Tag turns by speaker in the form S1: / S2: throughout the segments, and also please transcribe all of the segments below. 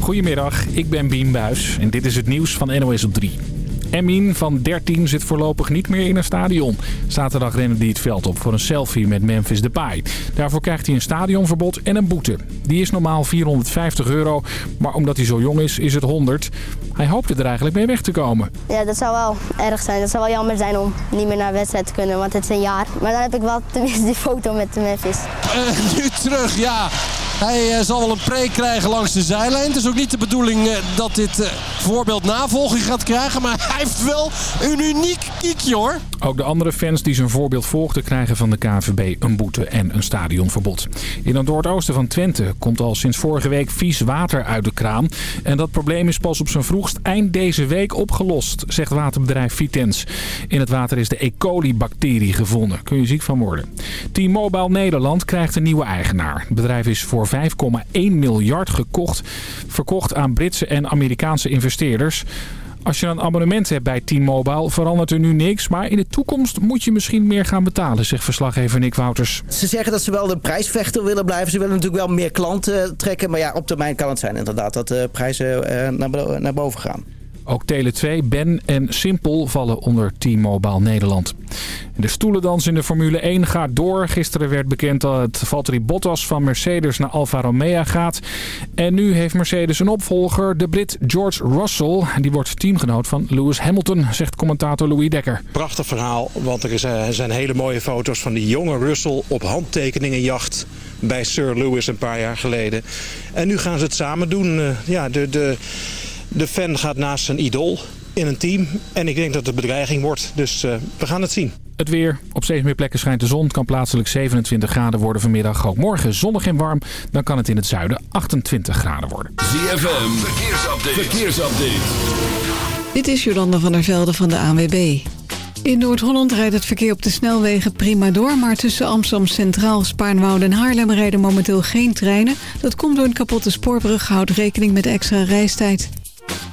S1: Goedemiddag, ik ben Bien Buis en dit is het nieuws van NOS op 3. Emin van 13 zit voorlopig niet meer in een stadion. Zaterdag rende hij het veld op voor een selfie met Memphis Depay. Daarvoor krijgt hij een stadionverbod en een boete. Die is normaal 450 euro, maar omdat hij zo jong is, is het 100. Hij hoopte er eigenlijk mee weg te komen.
S2: Ja, dat zou wel erg zijn. Dat zou wel jammer zijn om niet meer naar wedstrijd te kunnen, want het is een jaar. Maar dan heb ik wel tenminste die foto met de Memphis.
S3: Uh, nu terug, ja. Hij uh, zal wel een preek krijgen langs de zijlijn. Het is ook niet de bedoeling uh, dat dit uh, voorbeeld navolging gaat krijgen. Maar hij heeft wel een uniek kiekje hoor.
S1: Ook de andere fans die zijn voorbeeld volgden krijgen van de KNVB een boete en een stadionverbod. In het noordoosten van Twente komt al sinds vorige week vies water uit de kraan. En dat probleem is pas op zijn vroegst eind deze week opgelost, zegt waterbedrijf Vitens. In het water is de E. coli-bacterie gevonden. Kun je ziek van worden. T-Mobile Nederland krijgt een nieuwe eigenaar. Het bedrijf is voor 5,1 miljard gekocht, verkocht aan Britse en Amerikaanse investeerders. Als je een abonnement hebt bij T-Mobile verandert er nu niks. Maar in de toekomst moet je misschien meer gaan betalen, zegt verslaggever Nick Wouters.
S4: Ze zeggen dat ze wel de prijsvechter willen blijven. Ze willen natuurlijk wel meer klanten trekken. Maar ja, op termijn kan het zijn inderdaad dat de prijzen naar, naar boven gaan.
S1: Ook Tele2, Ben en Simpel vallen onder T-Mobile Nederland. De stoelendans in de Formule 1 gaat door. Gisteren werd bekend dat Valtteri Bottas van Mercedes naar Alfa Romeo gaat. En nu heeft Mercedes een opvolger, de Brit George Russell. Die wordt teamgenoot van Lewis Hamilton, zegt commentator Louis Dekker.
S5: Prachtig verhaal, want er zijn hele mooie foto's van die jonge Russell op handtekeningenjacht bij Sir Lewis een paar jaar geleden. En nu gaan ze het samen doen. Ja, de... de de fan gaat naast zijn idool in een team. En ik denk dat het bedreiging wordt. Dus uh, we gaan het zien.
S1: Het weer. Op steeds meer plekken schijnt de zon. Het kan plaatselijk 27 graden worden vanmiddag. Ook morgen zonnig en warm. Dan kan het in het zuiden 28 graden worden.
S6: ZFM. Verkeersupdate. Verkeersupdate.
S7: Dit is Jolanda van der Velde van de ANWB. In Noord-Holland rijdt het verkeer op de snelwegen prima door... maar tussen Amsterdam Centraal, Spaarnwoude en Haarlem rijden momenteel geen treinen. Dat komt door een kapotte spoorbrug. Houd rekening met extra reistijd.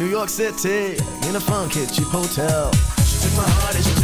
S8: New York City in a funky kitchen hotel. She took my heart and she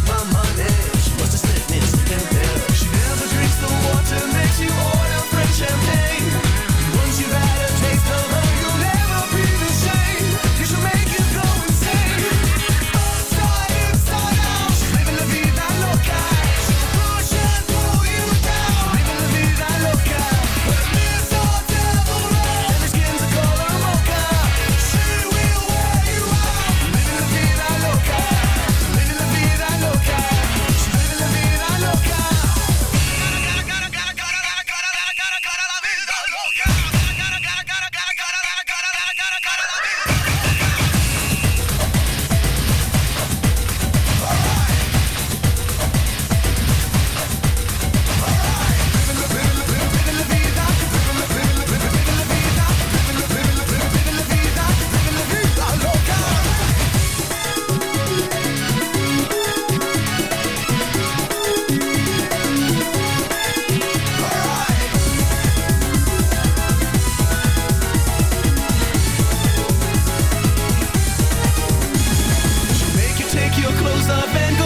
S9: your
S6: clothes up and
S9: go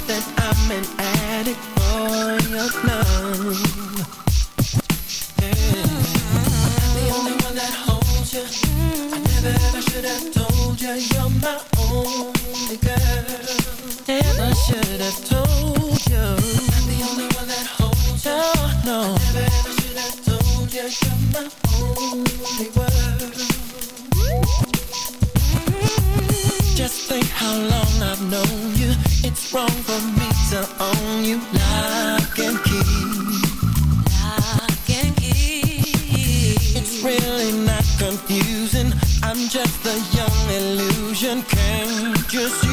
S10: how long I've known you. It's wrong for me to own you. Lock and key. Lock and key. It's really not confusing. I'm just a young illusion. Can't you see?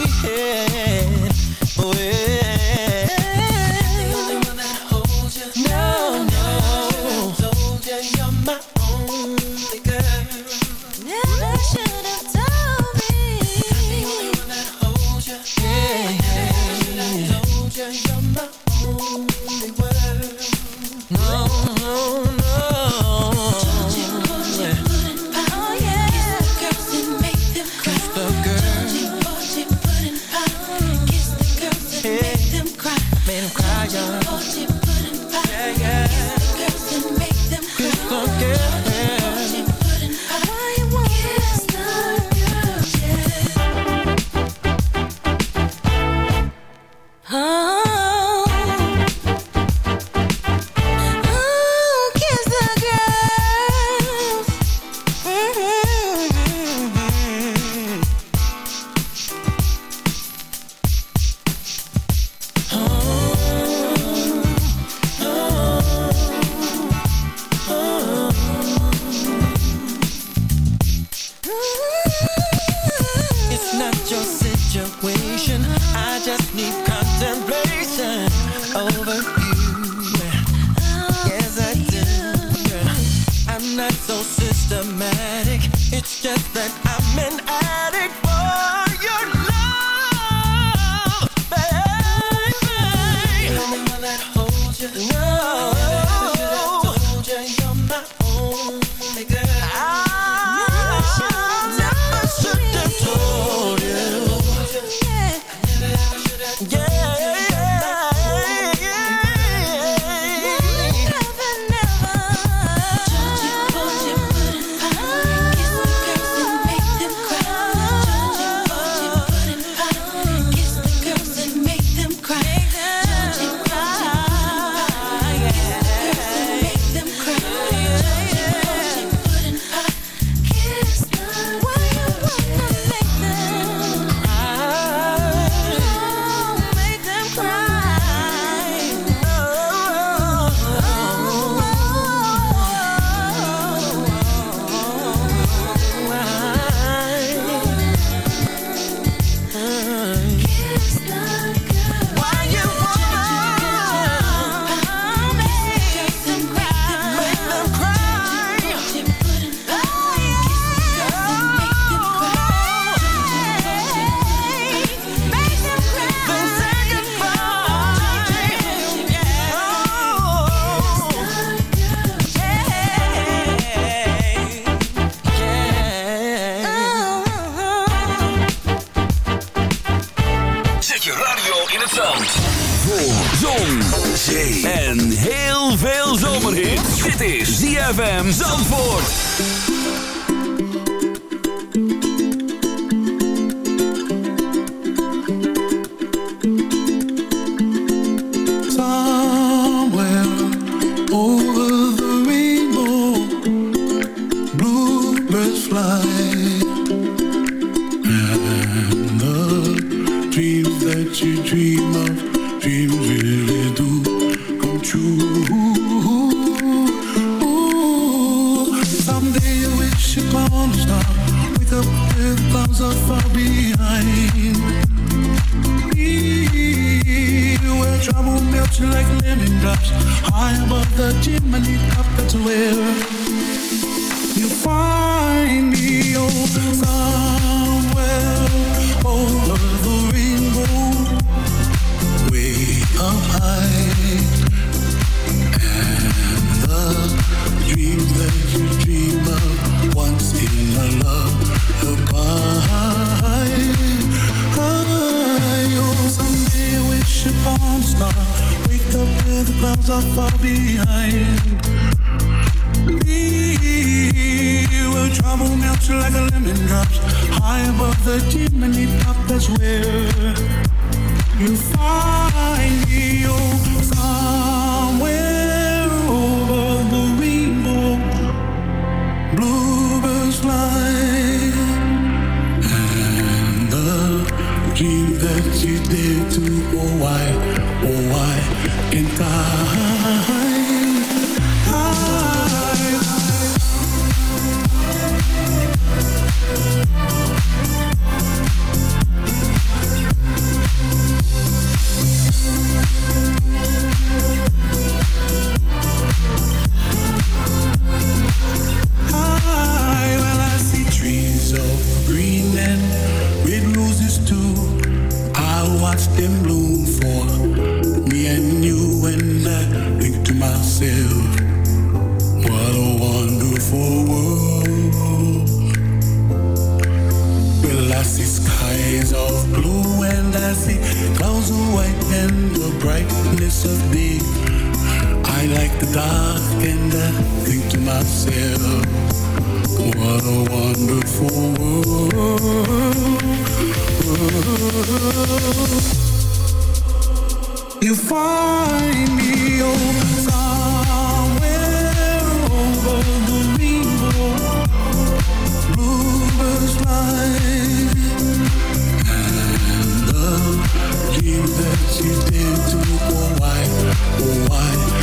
S10: just you
S11: dream of, dreams really do come true. of being. I like the dark and I think to myself, what a wonderful world. You find me oh, somewhere over the rainbow, bluebirds fly. And the dream that you did to why?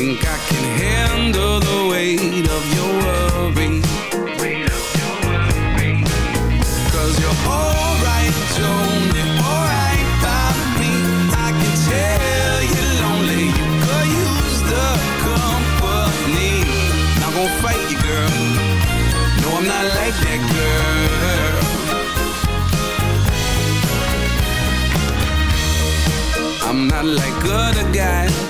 S12: Think I can handle the weight of your worry. Cause you're alright, alright by me. I can tell you're lonely, you could use the company. Not gonna fight you, girl. No, I'm not like that, girl. I'm not like other guys.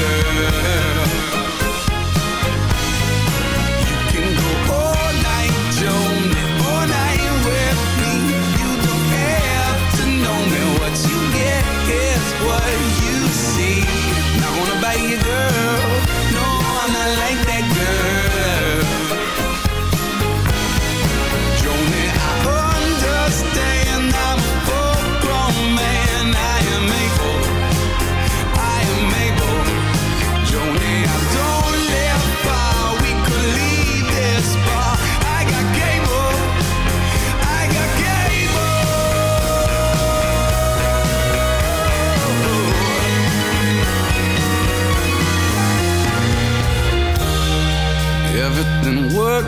S12: girl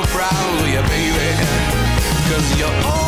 S12: no of you, baby. Cause you're all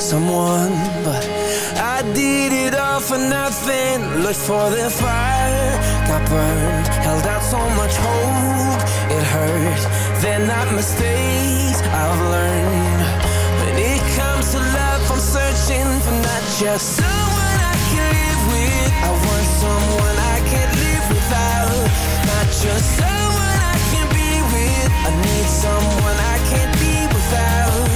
S13: Someone. But I did it all for nothing. Looked for the fire, got burned. Held out so much hope, it hurt. They're not mistakes I've learned. When it comes to love, I'm searching for not just someone I can live with. I want someone I can't live without. Not just someone I can be with. I need someone I can't be without.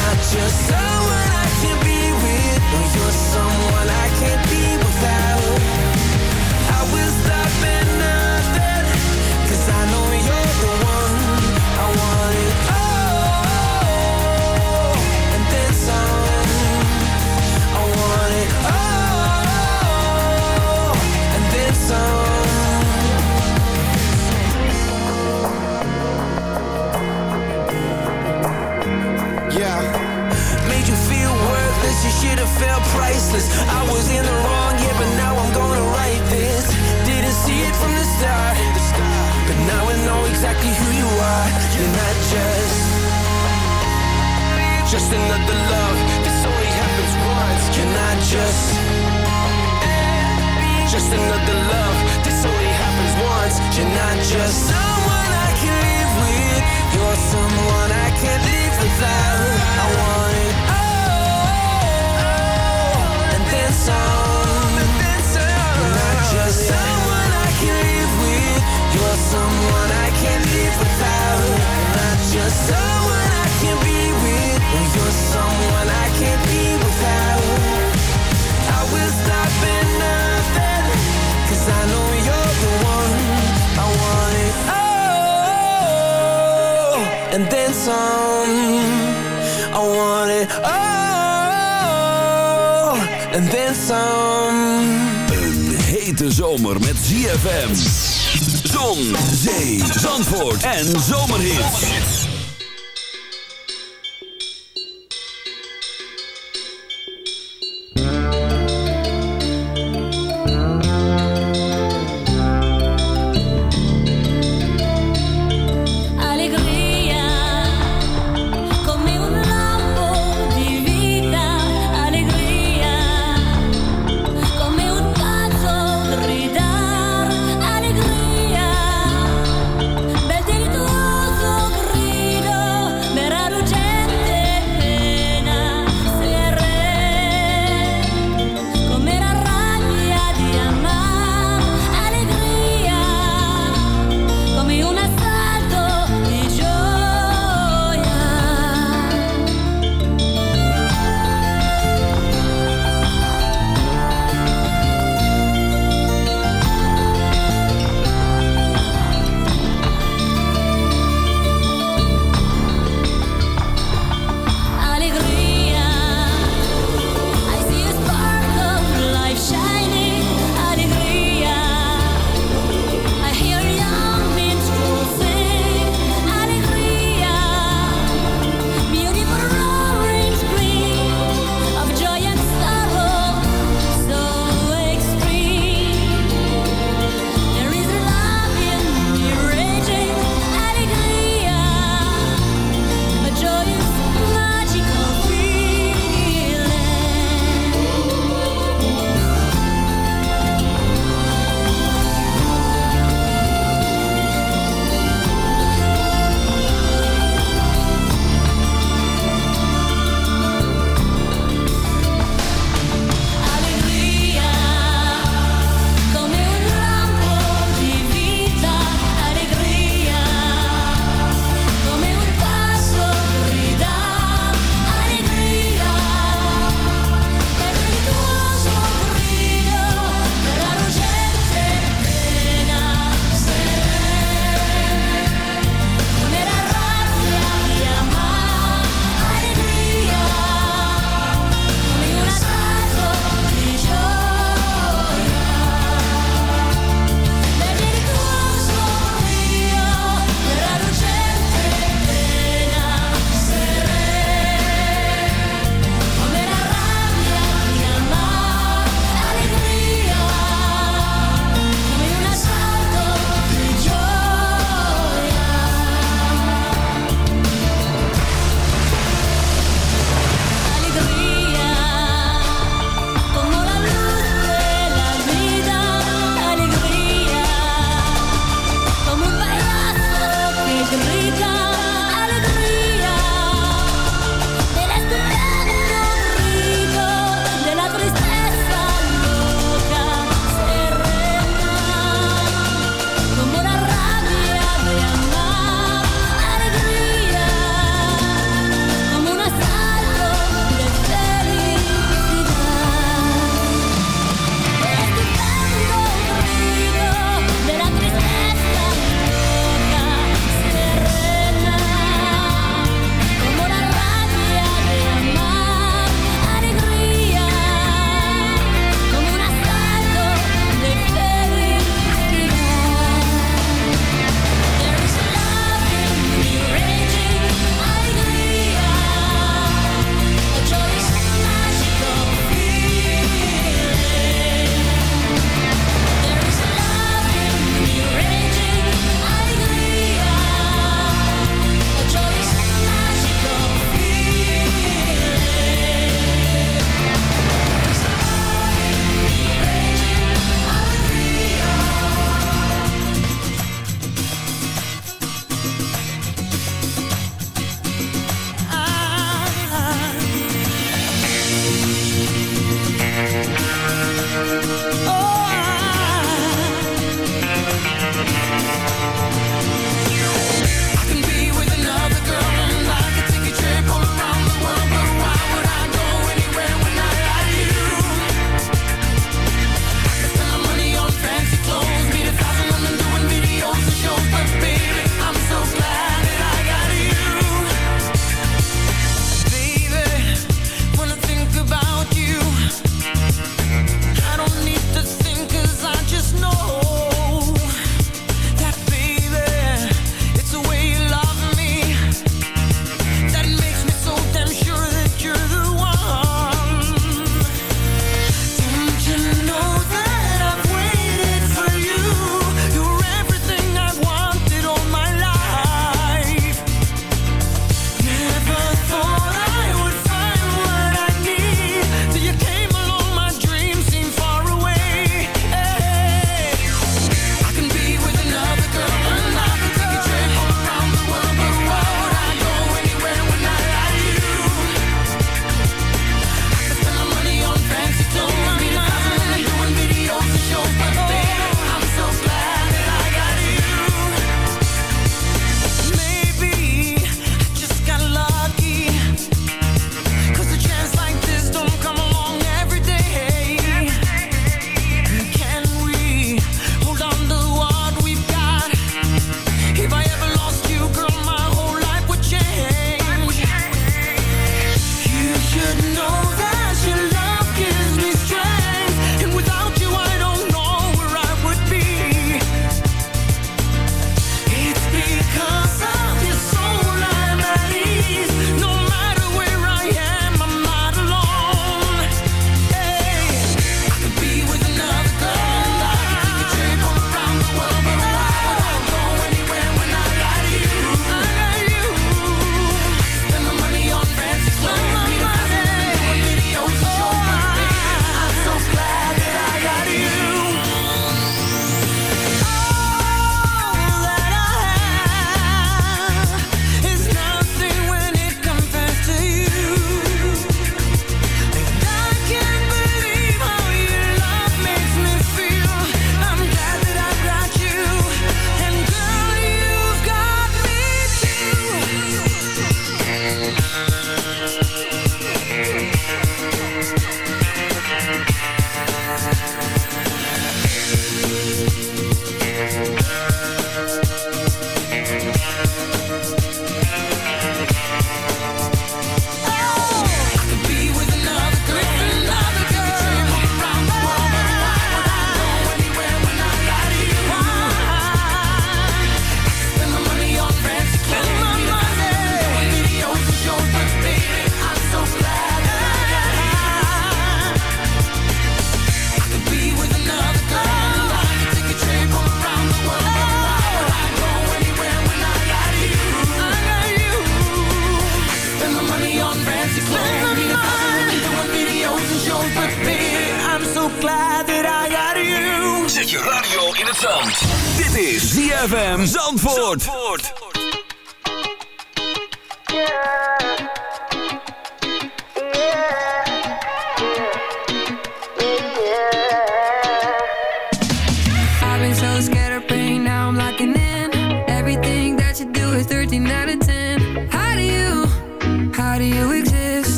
S13: Not just someone I can be with. No, you're someone I can't be without. Felt priceless. I was in the wrong, yeah, but now I'm gonna write this. Didn't see it from the start. But now I know exactly who you are. You're not just just another love. This only happens once. You're not just just another love. Some. I want it. Oh, and then some.
S9: Een hete zomer met ZFM. Zon, zee, zandvoort en zomerhits.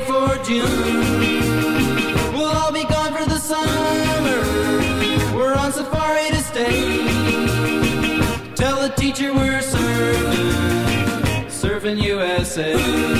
S14: for
S15: June. We'll all be gone for the summer. We're on safari to stay. Tell the teacher we're surfing, surfing USA.